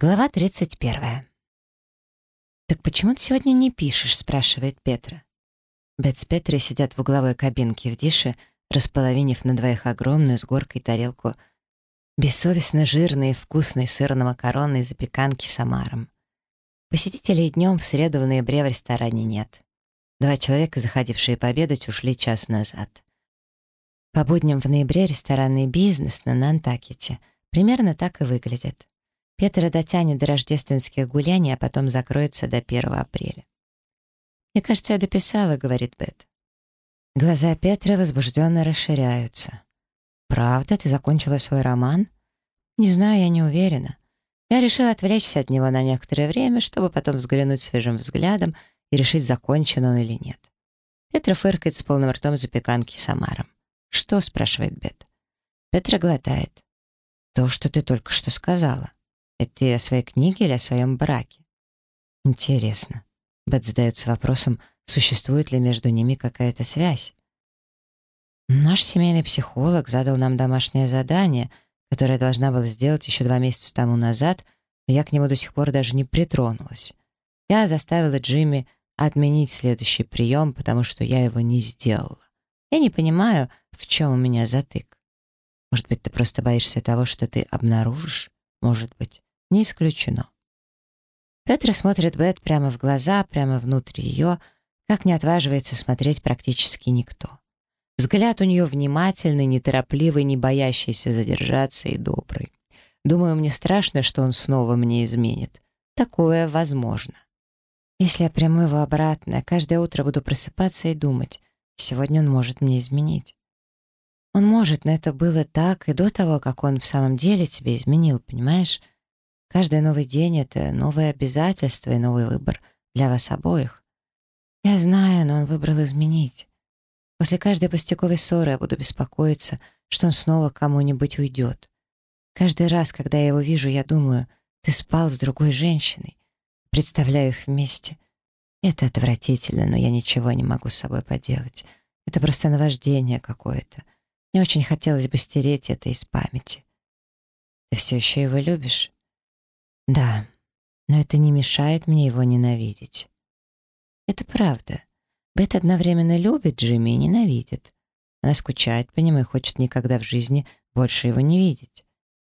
Глава 31. «Так почему ты сегодня не пишешь?» — спрашивает Петра. Бет с Петрой сидят в угловой кабинке в Дише, располовинив на двоих огромную с горкой тарелку бессовестно жирной и вкусной сырно-макаронной запеканки с омаром. Посетителей днем в среду в ноябре в ресторане нет. Два человека, заходившие пообедать, ушли час назад. По будням в ноябре ресторанный бизнес на Нантакете примерно так и выглядит. Петра дотянет до рождественских гуляний, а потом закроется до 1 апреля. «Мне кажется, я дописала», — говорит Бет. Глаза Петра возбужденно расширяются. «Правда, ты закончила свой роман?» «Не знаю, я не уверена. Я решила отвлечься от него на некоторое время, чтобы потом взглянуть свежим взглядом и решить, закончен он или нет». Петра фыркает с полным ртом запеканки с омаром. «Что?» — спрашивает Бет. Петра глотает. «То, что ты только что сказала». Это ты о своей книге или о своем браке? Интересно. Бет задается вопросом, существует ли между ними какая-то связь. Наш семейный психолог задал нам домашнее задание, которое должна была сделать еще два месяца тому назад, но я к нему до сих пор даже не притронулась. Я заставила Джимми отменить следующий прием, потому что я его не сделала. Я не понимаю, в чем у меня затык. Может быть, ты просто боишься того, что ты обнаружишь? Может быть. Не исключено. Петра смотрит Бет прямо в глаза, прямо внутрь ее, как не отваживается смотреть практически никто. Взгляд у нее внимательный, неторопливый, не боящийся задержаться и добрый. Думаю, мне страшно, что он снова мне изменит. Такое возможно. Если я приму его обратно, каждое утро буду просыпаться и думать, сегодня он может мне изменить. Он может, но это было так и до того, как он в самом деле тебе изменил, понимаешь? Каждый новый день — это новое обязательство и новый выбор для вас обоих. Я знаю, но он выбрал изменить. После каждой пустяковой ссоры я буду беспокоиться, что он снова кому-нибудь уйдет. Каждый раз, когда я его вижу, я думаю, ты спал с другой женщиной. Представляю их вместе. Это отвратительно, но я ничего не могу с собой поделать. Это просто наваждение какое-то. Мне очень хотелось бы стереть это из памяти. Ты все еще его любишь? Да, но это не мешает мне его ненавидеть. Это правда. Бет одновременно любит Джимми и ненавидит. Она скучает по нему и хочет никогда в жизни больше его не видеть.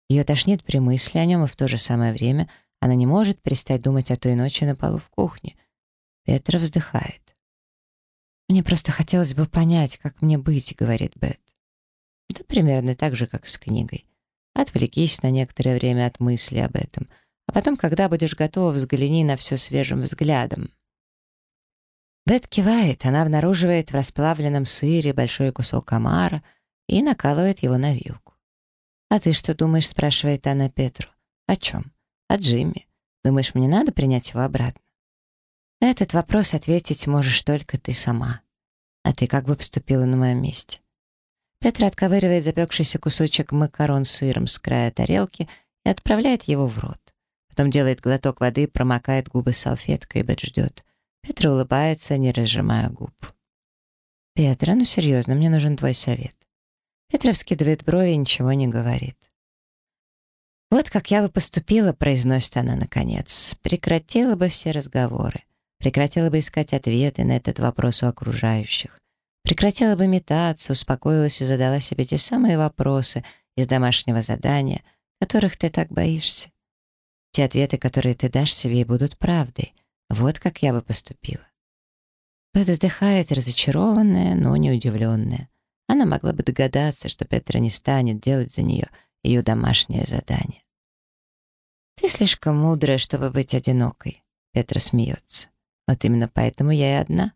Ее тошнит при мысли о нем, и в то же самое время она не может перестать думать о той ночи на полу в кухне. Петра вздыхает. «Мне просто хотелось бы понять, как мне быть», — говорит Бет. Да примерно так же, как с книгой. Отвлекись на некоторое время от мысли об этом — а потом, когда будешь готова, взгляни на все свежим взглядом. Бет кивает, она обнаруживает в расплавленном сыре большой кусок омара и накалывает его на вилку. «А ты что думаешь?» — спрашивает она Петру. «О чем?» «О Джимми. Думаешь, мне надо принять его обратно?» На этот вопрос ответить можешь только ты сама. А ты как бы поступила на моем месте? Петра отковыривает запекшийся кусочек макарон сыром с края тарелки и отправляет его в рот. Потом делает глоток воды, промокает губы салфеткой, и ждет. Петра улыбается, не разжимая губ. «Петра, ну серьезно, мне нужен твой совет». Петра вскидывает брови и ничего не говорит. «Вот как я бы поступила», — произносит она наконец. «Прекратила бы все разговоры. Прекратила бы искать ответы на этот вопрос у окружающих. Прекратила бы метаться, успокоилась и задала себе те самые вопросы из домашнего задания, которых ты так боишься. Те ответы, которые ты дашь себе, и будут правдой. Вот как я бы поступила. Бет вздыхает, разочарованная, но не удивленная. Она могла бы догадаться, что Петра не станет делать за нее ее домашнее задание. «Ты слишком мудрая, чтобы быть одинокой», — Петра смеется. «Вот именно поэтому я и одна.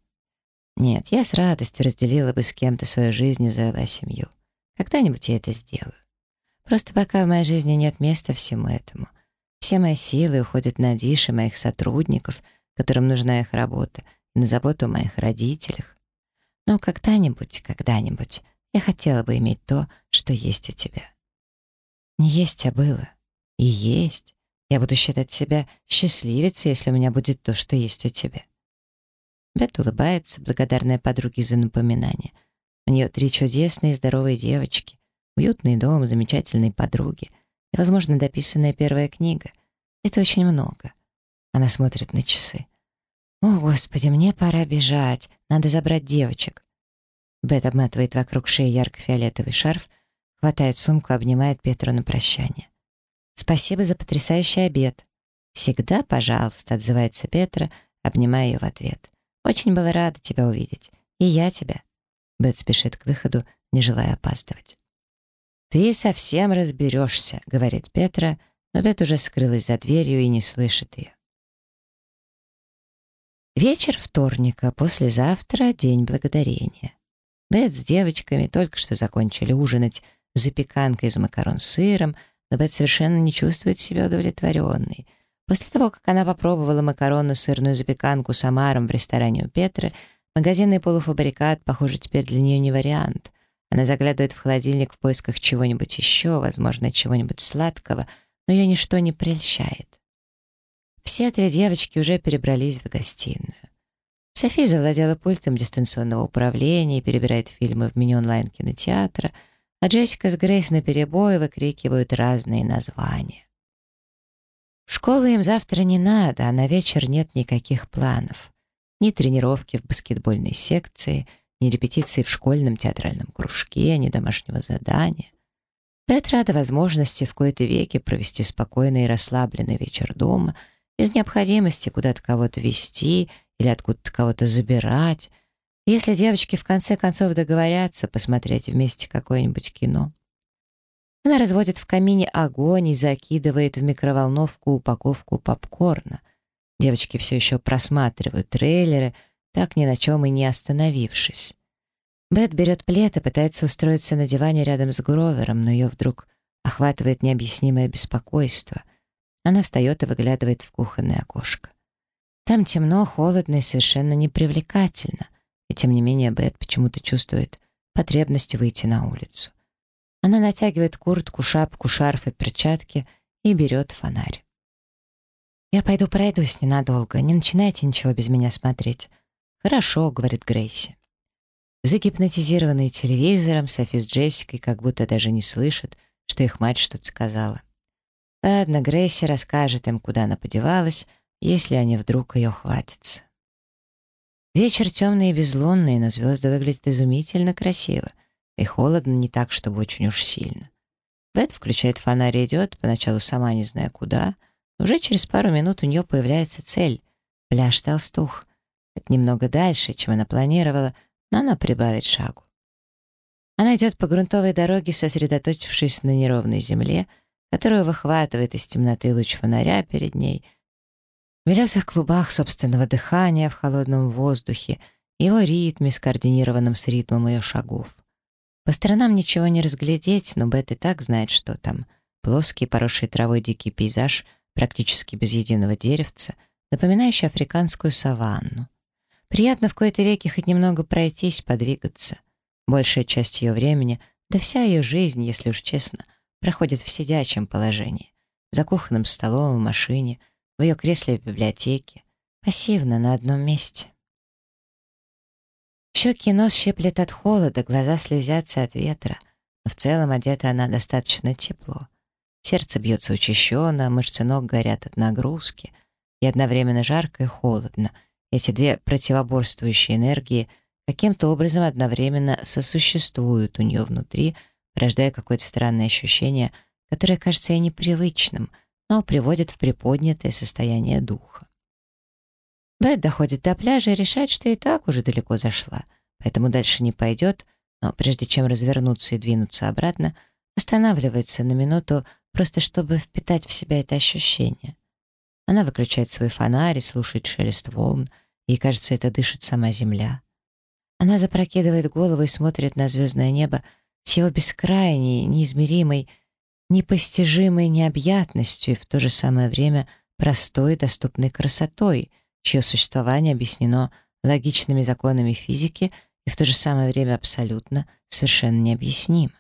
Нет, я с радостью разделила бы с кем-то свою жизнь и завела семью. Когда-нибудь я это сделаю. Просто пока в моей жизни нет места всему этому — все мои силы уходят на диши моих сотрудников, которым нужна их работа, на заботу о моих родителях. Но когда-нибудь, когда-нибудь я хотела бы иметь то, что есть у тебя. Не есть, а было. И есть. Я буду считать себя счастливицей, если у меня будет то, что есть у тебя. Бет улыбается, благодарная подруге за напоминание. У нее три чудесные здоровые девочки, уютный дом, замечательные подруги — и, возможно, дописанная первая книга. Это очень много. Она смотрит на часы. «О, Господи, мне пора бежать. Надо забрать девочек». Бет обматывает вокруг шеи ярко-фиолетовый шарф, хватает сумку, обнимает Петру на прощание. «Спасибо за потрясающий обед». «Всегда, пожалуйста», — отзывается Петра, обнимая ее в ответ. «Очень была рада тебя увидеть. И я тебя». Бет спешит к выходу, не желая опаздывать. «Ты совсем разберешься», — говорит Петра, но Бет уже скрылась за дверью и не слышит ее. Вечер вторника, послезавтра — день благодарения. Бет с девочками только что закончили ужинать запеканкой из макарон с сыром, но Бет совершенно не чувствует себя удовлетворенной. После того, как она попробовала макаронно-сырную запеканку с омаром в ресторане у Петры, магазинный полуфабрикат, похоже, теперь для нее не вариант. Она заглядывает в холодильник в поисках чего-нибудь еще, возможно, чего-нибудь сладкого, но ее ничто не прельщает. Все три девочки уже перебрались в гостиную. София завладела пультом дистанционного управления и перебирает фильмы в меню онлайн-кинотеатра, а Джессика с Грейс наперебой выкрикивают разные названия. В школу им завтра не надо, а на вечер нет никаких планов. Ни тренировки в баскетбольной секции, ни репетиции в школьном театральном кружке, ни домашнего задания. Бет рада возможности в кои-то веки провести спокойный и расслабленный вечер дома — без необходимости куда-то кого-то вести или откуда-то кого-то забирать. Если девочки в конце концов договорятся посмотреть вместе какое-нибудь кино. Она разводит в камине огонь и закидывает в микроволновку упаковку попкорна. Девочки все еще просматривают трейлеры, так ни на чем и не остановившись. Бет берет плед и пытается устроиться на диване рядом с Гровером, но ее вдруг охватывает необъяснимое беспокойство. Она встает и выглядывает в кухонное окошко. Там темно, холодно и совершенно непривлекательно. И тем не менее Бет почему-то чувствует потребность выйти на улицу. Она натягивает куртку, шапку, шарф и перчатки и берет фонарь. «Я пойду пройдусь ненадолго. Не начинайте ничего без меня смотреть». «Хорошо», — говорит Грейси. Загипнотизированные телевизором, Софи с Джессикой как будто даже не слышат, что их мать что-то сказала. Ладно, Грейси расскажет им, куда она подевалась, если они вдруг ее хватятся. Вечер темный и безлунный, но звезды выглядят изумительно красиво. И холодно не так, чтобы очень уж сильно. Бет включает фонарь и идет, поначалу сама не зная куда. Уже через пару минут у нее появляется цель — пляж Толстух. Это немного дальше, чем она планировала, но она прибавит шагу. Она идет по грунтовой дороге, сосредоточившись на неровной земле — которую выхватывает из темноты луч фонаря перед ней, в белесых клубах собственного дыхания в холодном воздухе, его ритме, скоординированном с ритмом ее шагов. По сторонам ничего не разглядеть, но Бет и так знает, что там. Плоский, поросший травой дикий пейзаж, практически без единого деревца, напоминающий африканскую саванну. Приятно в кои-то веки хоть немного пройтись, подвигаться. Большая часть ее времени, да вся ее жизнь, если уж честно — проходит в сидячем положении, за кухонным столом, в машине, в ее кресле в библиотеке, пассивно на одном месте. Щеки и нос щеплет от холода, глаза слезятся от ветра, но в целом одета она достаточно тепло. Сердце бьется учащенно, мышцы ног горят от нагрузки, и одновременно жарко и холодно. Эти две противоборствующие энергии каким-то образом одновременно сосуществуют у нее внутри — рождая какое-то странное ощущение, которое кажется ей непривычным, но приводит в приподнятое состояние духа. Бет доходит до пляжа и решает, что и так уже далеко зашла, поэтому дальше не пойдет, но прежде чем развернуться и двинуться обратно, останавливается на минуту, просто чтобы впитать в себя это ощущение. Она выключает свой фонарь и слушает шелест волн, ей кажется, это дышит сама земля. Она запрокидывает голову и смотрит на звездное небо, с его бескрайней, неизмеримой, непостижимой необъятностью и в то же самое время простой, доступной красотой, чье существование объяснено логичными законами физики и в то же самое время абсолютно, совершенно необъяснимо.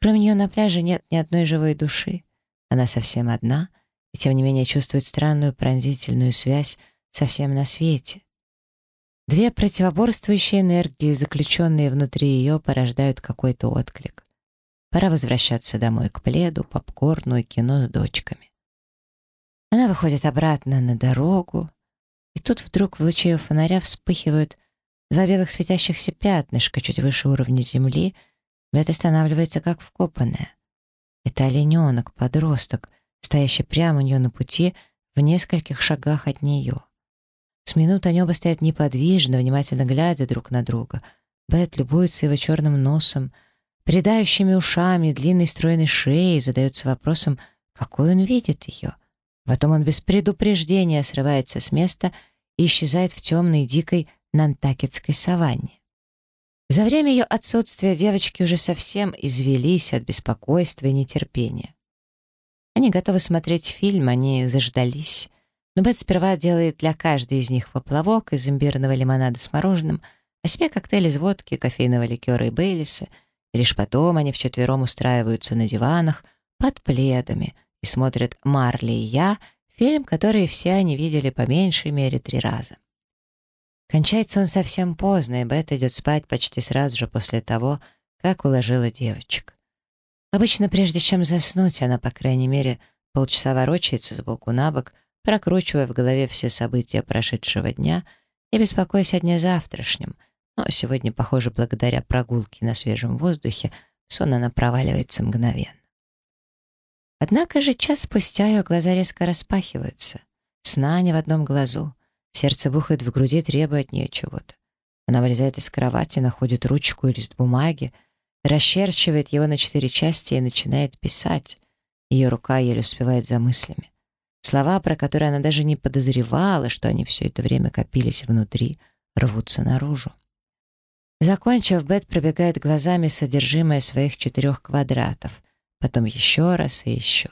Кроме нее на пляже нет ни одной живой души. Она совсем одна и тем не менее чувствует странную пронзительную связь со всем на свете. Две противоборствующие энергии, заключенные внутри ее, порождают какой-то отклик. Пора возвращаться домой к пледу, попкорну и кино с дочками. Она выходит обратно на дорогу, и тут вдруг в луче ее фонаря вспыхивают два белых светящихся пятнышка чуть выше уровня земли, Бет останавливается как вкопанная. Это олененок, подросток, стоящий прямо у нее на пути в нескольких шагах от нее. С минут они оба стоят неподвижно, внимательно глядя друг на друга. Бет любуется его черным носом, придающими ушами, длинной стройной шеей, задается вопросом, какой он видит ее. Потом он без предупреждения срывается с места и исчезает в темной дикой нантакетской саванне. За время ее отсутствия девочки уже совсем извелись от беспокойства и нетерпения. Они готовы смотреть фильм, они заждались. Но Бет сперва делает для каждой из них поплавок из имбирного лимонада с мороженым, а себе коктейль из водки, кофейного ликера и бейлиса, и лишь потом они вчетвером устраиваются на диванах под пледами и смотрят «Марли и я», фильм, который все они видели по меньшей мере три раза. Кончается он совсем поздно, и Бет идет спать почти сразу же после того, как уложила девочек. Обычно, прежде чем заснуть, она, по крайней мере, полчаса ворочается сбоку на бок, прокручивая в голове все события прошедшего дня и беспокоясь о дне завтрашнем. Но сегодня, похоже, благодаря прогулке на свежем воздухе, сон она проваливается мгновенно. Однако же час спустя ее глаза резко распахиваются. Сна не в одном глазу. Сердце бухает в груди, требуя от нее чего-то. Она вылезает из кровати, находит ручку и лист бумаги, расчерчивает его на четыре части и начинает писать. Ее рука еле успевает за мыслями. Слова, про которые она даже не подозревала, что они все это время копились внутри, рвутся наружу. Закончив, Бет пробегает глазами содержимое своих четырех квадратов, потом еще раз и еще.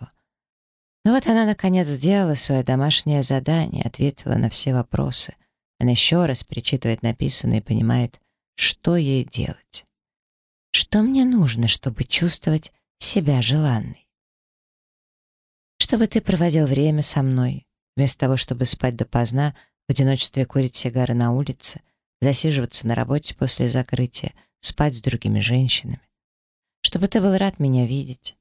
Но вот она, наконец, сделала свое домашнее задание, ответила на все вопросы. Она еще раз перечитывает написанное и понимает, что ей делать. Что мне нужно, чтобы чувствовать себя желанной? Чтобы ты проводил время со мной, вместо того, чтобы спать допоздна, в одиночестве курить сигары на улице, засиживаться на работе после закрытия, спать с другими женщинами. Чтобы ты был рад меня видеть.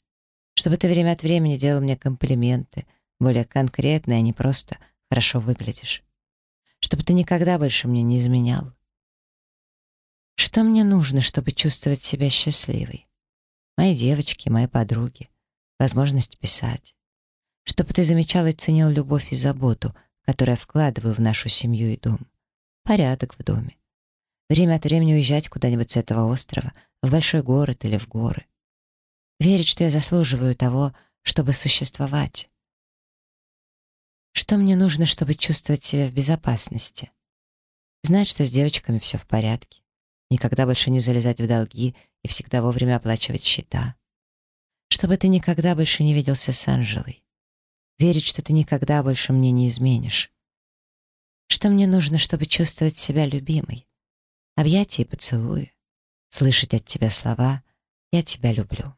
Чтобы ты время от времени делал мне комплименты, более конкретные, а не просто «хорошо выглядишь». Чтобы ты никогда больше мне не изменял. Что мне нужно, чтобы чувствовать себя счастливой? Мои девочки, мои подруги, возможность писать. Чтобы ты замечал и ценил любовь и заботу, которую я вкладываю в нашу семью и дом. Порядок в доме. Время от времени уезжать куда-нибудь с этого острова, в большой город или в горы. Верить, что я заслуживаю того, чтобы существовать. Что мне нужно, чтобы чувствовать себя в безопасности? Знать, что с девочками все в порядке никогда больше не залезать в долги и всегда вовремя оплачивать счета. Чтобы ты никогда больше не виделся с Анжелой. Верить, что ты никогда больше мне не изменишь. Что мне нужно, чтобы чувствовать себя любимой? Объятия и поцелуи. Слышать от тебя слова «Я тебя люблю».